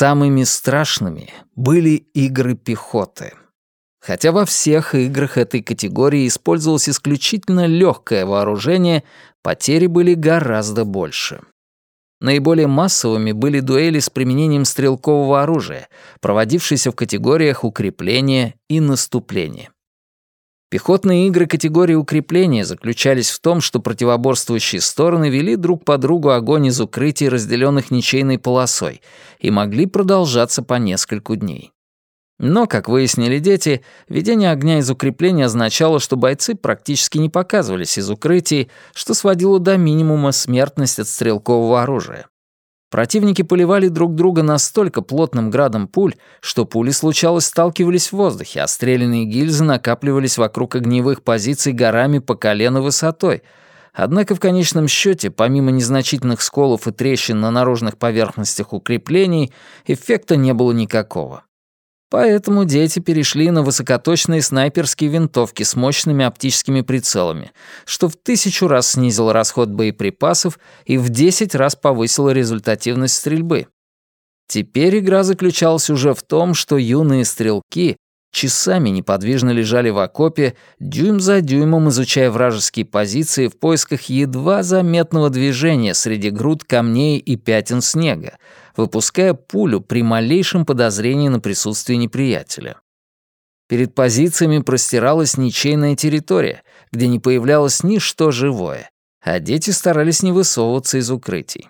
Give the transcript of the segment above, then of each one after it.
Самыми страшными были игры пехоты. Хотя во всех играх этой категории использовалось исключительно легкое вооружение, потери были гораздо больше. Наиболее массовыми были дуэли с применением стрелкового оружия, проводившиеся в категориях укрепления и наступления. Пехотные игры категории укрепления заключались в том, что противоборствующие стороны вели друг по другу огонь из укрытий, разделенных ничейной полосой, и могли продолжаться по нескольку дней. Но, как выяснили дети, ведение огня из укрепления означало, что бойцы практически не показывались из укрытий, что сводило до минимума смертность от стрелкового оружия. Противники поливали друг друга настолько плотным градом пуль, что пули, случалось, сталкивались в воздухе, а стрелянные гильзы накапливались вокруг огневых позиций горами по колено высотой. Однако в конечном счете, помимо незначительных сколов и трещин на наружных поверхностях укреплений, эффекта не было никакого. Поэтому дети перешли на высокоточные снайперские винтовки с мощными оптическими прицелами, что в тысячу раз снизило расход боеприпасов и в десять раз повысило результативность стрельбы. Теперь игра заключалась уже в том, что юные стрелки часами неподвижно лежали в окопе, дюйм за дюймом изучая вражеские позиции в поисках едва заметного движения среди груд камней и пятен снега, выпуская пулю при малейшем подозрении на присутствие неприятеля. Перед позициями простиралась ничейная территория, где не появлялось ничто живое, а дети старались не высовываться из укрытий.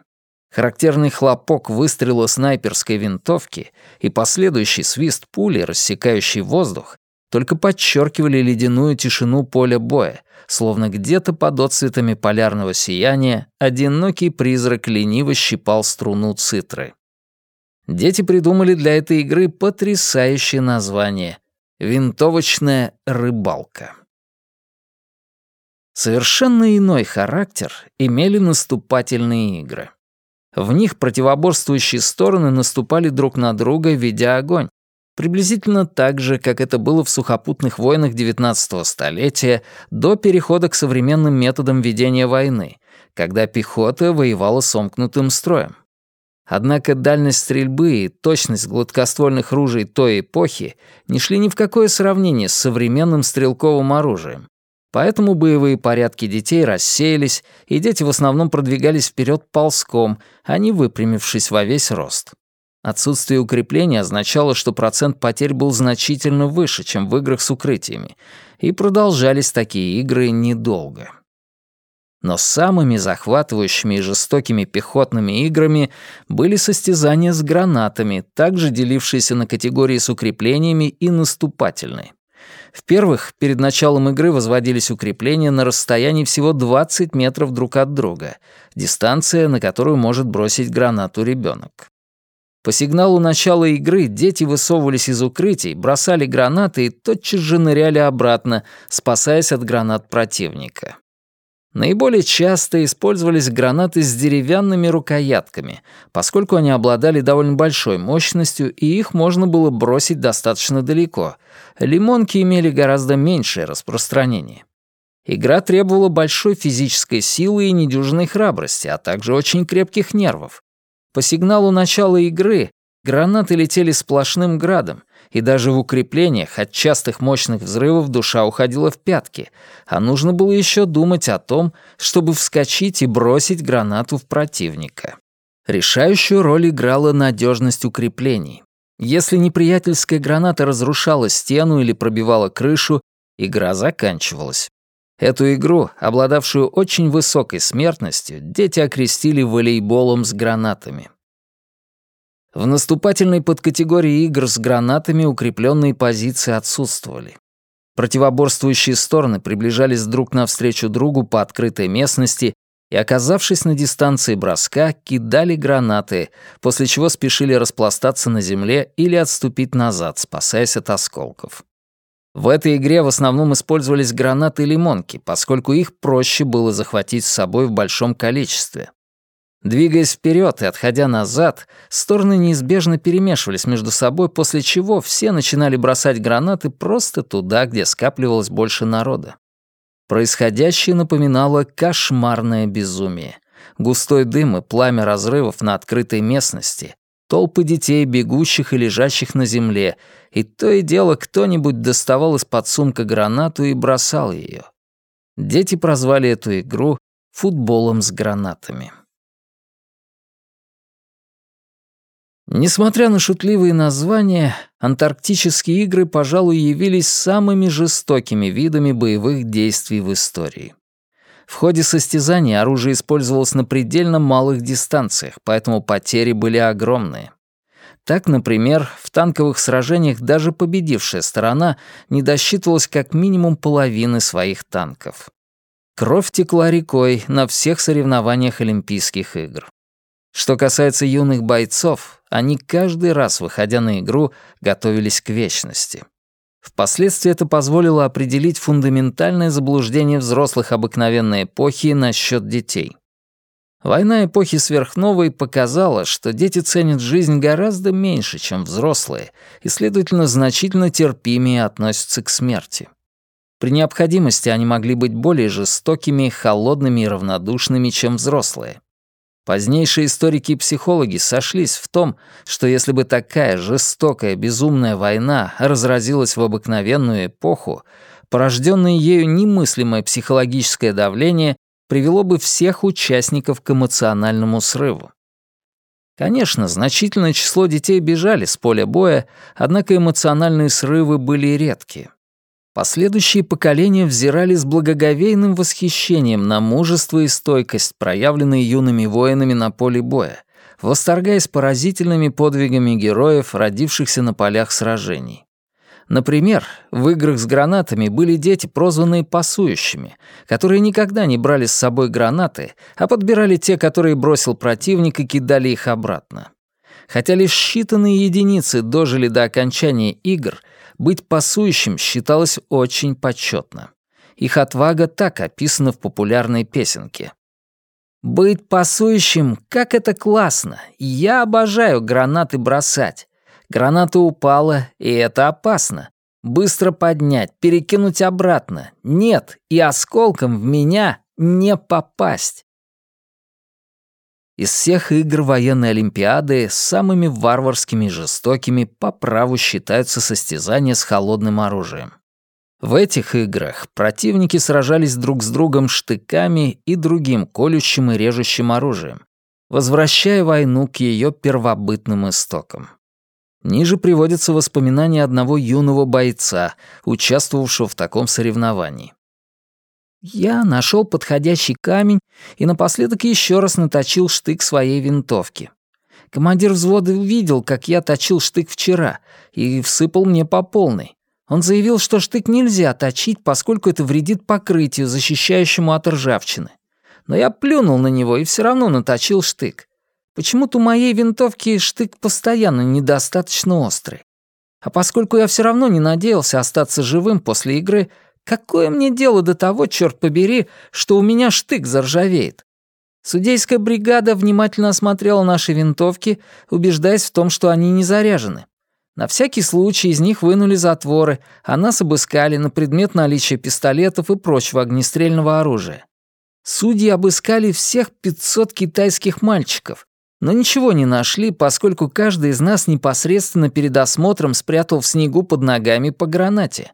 Характерный хлопок выстрела снайперской винтовки и последующий свист пули, рассекающий воздух, только подчеркивали ледяную тишину поля боя, словно где-то под отцветами полярного сияния одинокий призрак лениво щипал струну цитры. Дети придумали для этой игры потрясающее название — «Винтовочная рыбалка». Совершенно иной характер имели наступательные игры. В них противоборствующие стороны наступали друг на друга, ведя огонь, приблизительно так же, как это было в сухопутных войнах XIX столетия до перехода к современным методам ведения войны, когда пехота воевала сомкнутым строем. Однако дальность стрельбы и точность гладкоствольных ружей той эпохи не шли ни в какое сравнение с современным стрелковым оружием. Поэтому боевые порядки детей рассеялись, и дети в основном продвигались вперед ползком, а не выпрямившись во весь рост. Отсутствие укрепления означало, что процент потерь был значительно выше, чем в играх с укрытиями, и продолжались такие игры недолго. Но самыми захватывающими и жестокими пехотными играми были состязания с гранатами, также делившиеся на категории с укреплениями и наступательные. В первых, перед началом игры возводились укрепления на расстоянии всего 20 метров друг от друга, дистанция, на которую может бросить гранату ребенок. По сигналу начала игры дети высовывались из укрытий, бросали гранаты и тотчас же ныряли обратно, спасаясь от гранат противника. Наиболее часто использовались гранаты с деревянными рукоятками, поскольку они обладали довольно большой мощностью и их можно было бросить достаточно далеко. Лимонки имели гораздо меньшее распространение. Игра требовала большой физической силы и недюжинной храбрости, а также очень крепких нервов. По сигналу начала игры гранаты летели сплошным градом, и даже в укреплениях от частых мощных взрывов душа уходила в пятки, а нужно было еще думать о том, чтобы вскочить и бросить гранату в противника. Решающую роль играла надежность укреплений. Если неприятельская граната разрушала стену или пробивала крышу, игра заканчивалась. Эту игру, обладавшую очень высокой смертностью, дети окрестили волейболом с гранатами. В наступательной подкатегории игр с гранатами укрепленные позиции отсутствовали. Противоборствующие стороны приближались друг навстречу другу по открытой местности и, оказавшись на дистанции броска, кидали гранаты, после чего спешили распластаться на земле или отступить назад, спасаясь от осколков. В этой игре в основном использовались гранаты-лимонки, поскольку их проще было захватить с собой в большом количестве. Двигаясь вперед и отходя назад, стороны неизбежно перемешивались между собой, после чего все начинали бросать гранаты просто туда, где скапливалось больше народа. Происходящее напоминало кошмарное безумие. Густой дым и пламя разрывов на открытой местности, толпы детей, бегущих и лежащих на земле, и то и дело кто-нибудь доставал из-под сумка гранату и бросал ее. Дети прозвали эту игру «футболом с гранатами». Несмотря на шутливые названия, антарктические игры, пожалуй, явились самыми жестокими видами боевых действий в истории. В ходе состязаний оружие использовалось на предельно малых дистанциях, поэтому потери были огромные. Так, например, в танковых сражениях даже победившая сторона не досчитывалась как минимум половины своих танков. Кровь текла рекой на всех соревнованиях Олимпийских игр. Что касается юных бойцов, они каждый раз, выходя на игру, готовились к вечности. Впоследствии это позволило определить фундаментальное заблуждение взрослых обыкновенной эпохи насчет детей. Война эпохи сверхновой показала, что дети ценят жизнь гораздо меньше, чем взрослые, и, следовательно, значительно терпимее относятся к смерти. При необходимости они могли быть более жестокими, холодными и равнодушными, чем взрослые. Позднейшие историки и психологи сошлись в том, что если бы такая жестокая, безумная война разразилась в обыкновенную эпоху, порожденное ею немыслимое психологическое давление привело бы всех участников к эмоциональному срыву. Конечно, значительное число детей бежали с поля боя, однако эмоциональные срывы были редкие. Последующие поколения взирали с благоговейным восхищением на мужество и стойкость, проявленные юными воинами на поле боя, восторгаясь поразительными подвигами героев, родившихся на полях сражений. Например, в играх с гранатами были дети, прозванные пасующими, которые никогда не брали с собой гранаты, а подбирали те, которые бросил противник и кидали их обратно. Хотя лишь считанные единицы дожили до окончания игр, быть пасующим считалось очень почетно. Их отвага так описана в популярной песенке. «Быть пасующим, как это классно! Я обожаю гранаты бросать. Граната упала, и это опасно. Быстро поднять, перекинуть обратно. Нет, и осколком в меня не попасть. Из всех игр военной Олимпиады самыми варварскими и жестокими по праву считаются состязания с холодным оружием. В этих играх противники сражались друг с другом штыками и другим колющим и режущим оружием, возвращая войну к ее первобытным истокам. Ниже приводятся воспоминания одного юного бойца, участвовавшего в таком соревновании. Я нашел подходящий камень и напоследок еще раз наточил штык своей винтовки. Командир взвода увидел, как я точил штык вчера, и всыпал мне по полной. Он заявил, что штык нельзя точить, поскольку это вредит покрытию, защищающему от ржавчины. Но я плюнул на него и все равно наточил штык. Почему-то у моей винтовки штык постоянно недостаточно острый. А поскольку я все равно не надеялся остаться живым после игры, Какое мне дело до того, черт побери, что у меня штык заржавеет? Судейская бригада внимательно осмотрела наши винтовки, убеждаясь в том, что они не заряжены. На всякий случай из них вынули затворы, а нас обыскали на предмет наличия пистолетов и прочего огнестрельного оружия. Судьи обыскали всех 500 китайских мальчиков, но ничего не нашли, поскольку каждый из нас непосредственно перед осмотром спрятал в снегу под ногами по гранате.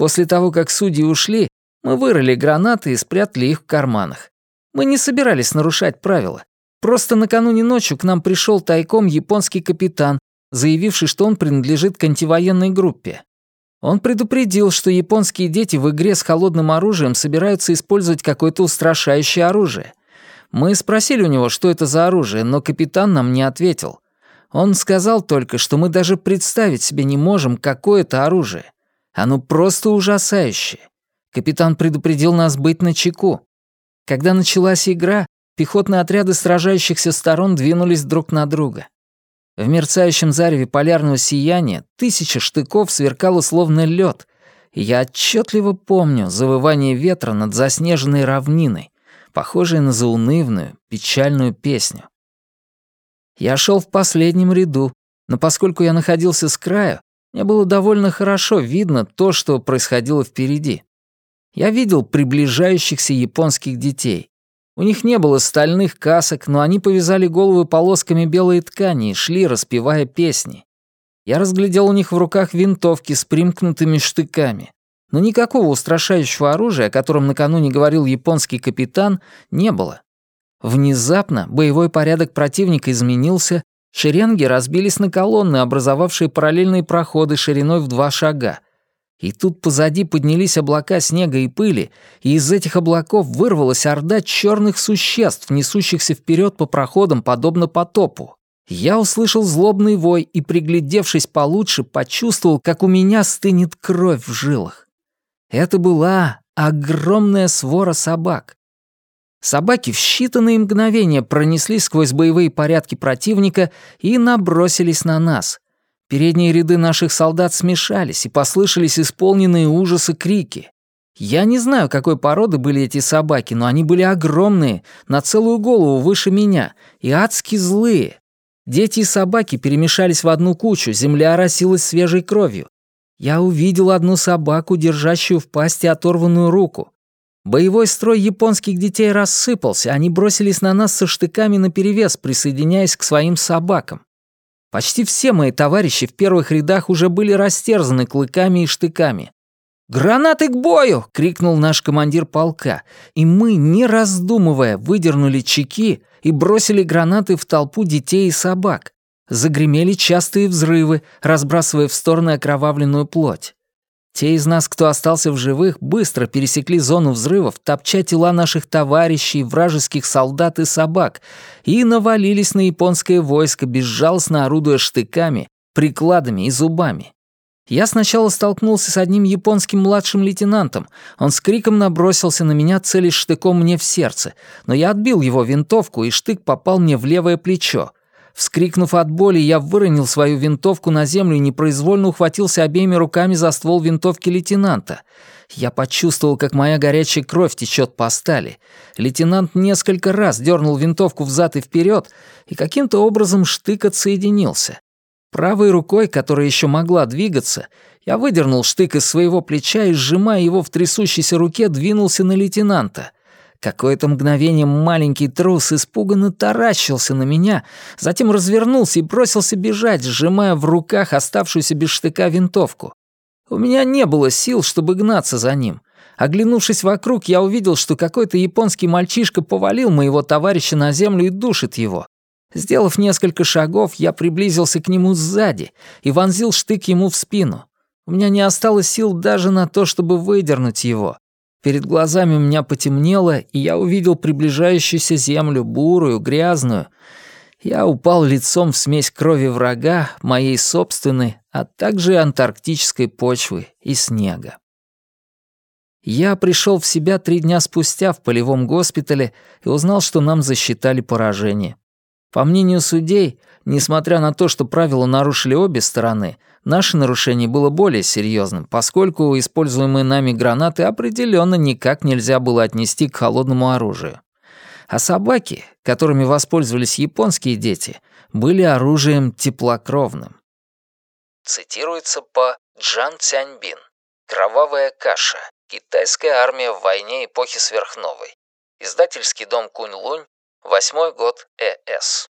После того, как судьи ушли, мы вырыли гранаты и спрятали их в карманах. Мы не собирались нарушать правила. Просто накануне ночью к нам пришел тайком японский капитан, заявивший, что он принадлежит к антивоенной группе. Он предупредил, что японские дети в игре с холодным оружием собираются использовать какое-то устрашающее оружие. Мы спросили у него, что это за оружие, но капитан нам не ответил. Он сказал только, что мы даже представить себе не можем, какое это оружие. Оно просто ужасающее. Капитан предупредил нас быть начеку. Когда началась игра, пехотные отряды сражающихся сторон двинулись друг на друга. В мерцающем зареве полярного сияния тысяча штыков сверкало словно лед, я отчетливо помню завывание ветра над заснеженной равниной, похожее на заунывную, печальную песню. Я шел в последнем ряду, но поскольку я находился с краю, мне было довольно хорошо видно то, что происходило впереди. Я видел приближающихся японских детей. У них не было стальных касок, но они повязали головы полосками белой ткани и шли, распевая песни. Я разглядел у них в руках винтовки с примкнутыми штыками. Но никакого устрашающего оружия, о котором накануне говорил японский капитан, не было. Внезапно боевой порядок противника изменился, шеренги разбились на колонны, образовавшие параллельные проходы шириной в два шага. И тут позади поднялись облака снега и пыли, и из этих облаков вырвалась орда черных существ, несущихся вперед по проходам, подобно потопу. Я услышал злобный вой и, приглядевшись получше, почувствовал, как у меня стынет кровь в жилах. Это была огромная свора собак. Собаки в считанные мгновения пронеслись сквозь боевые порядки противника и набросились на нас. Передние ряды наших солдат смешались, и послышались исполненные ужаса крики. Я не знаю, какой породы были эти собаки, но они были огромные, на целую голову выше меня, и адски злые. Дети и собаки перемешались в одну кучу, земля оросилась свежей кровью. Я увидел одну собаку, держащую в пасти оторванную руку. Боевой строй японских детей рассыпался, они бросились на нас со штыками наперевес, присоединяясь к своим собакам. Почти все мои товарищи в первых рядах уже были растерзаны клыками и штыками. «Гранаты к бою!» — крикнул наш командир полка, и мы, не раздумывая, выдернули чеки и бросили гранаты в толпу детей и собак. Загремели частые взрывы, разбрасывая в стороны окровавленную плоть. Те из нас, кто остался в живых, быстро пересекли зону взрывов, топча тела наших товарищей, вражеских солдат и собак, и навалились на японское войско, безжалостно орудуя штыками, прикладами и зубами. Я сначала столкнулся с одним японским младшим лейтенантом. Он с криком набросился на меня, целясь штыком мне в сердце, но я отбил его винтовку, и штык попал мне в левое плечо. Вскрикнув от боли, я выронил свою винтовку на землю и непроизвольно ухватился обеими руками за ствол винтовки лейтенанта. Я почувствовал, как моя горячая кровь течет по стали. Лейтенант несколько раз дернул винтовку взад и вперед, и каким-то образом штык отсоединился. Правой рукой, которая еще могла двигаться, я выдернул штык из своего плеча и, сжимая его в трясущейся руке, двинулся на лейтенанта. Какое-то мгновение маленький трус испуганно таращился на меня, затем развернулся и бросился бежать, сжимая в руках оставшуюся без штыка винтовку. У меня не было сил, чтобы гнаться за ним. Оглянувшись вокруг, я увидел, что какой-то японский мальчишка повалил моего товарища на землю и душит его. Сделав несколько шагов, я приблизился к нему сзади и вонзил штык ему в спину. У меня не осталось сил даже на то, чтобы выдернуть его. Перед глазами у меня потемнело, и я увидел приближающуюся землю, бурую, грязную. Я упал лицом в смесь крови врага, моей собственной, а также антарктической почвы и снега. Я пришел в себя три дня спустя в полевом госпитале и узнал, что нам засчитали поражение. По мнению судей, несмотря на то, что правила нарушили обе стороны, Наше нарушение было более серьезным, поскольку используемые нами гранаты определенно никак нельзя было отнести к холодному оружию. А собаки, которыми воспользовались японские дети, были оружием теплокровным. Цитируется по Джан Цяньбин. «Кровавая каша. Китайская армия в войне эпохи сверхновой». Издательский дом Кунь-Лунь. Восьмой год ЭС.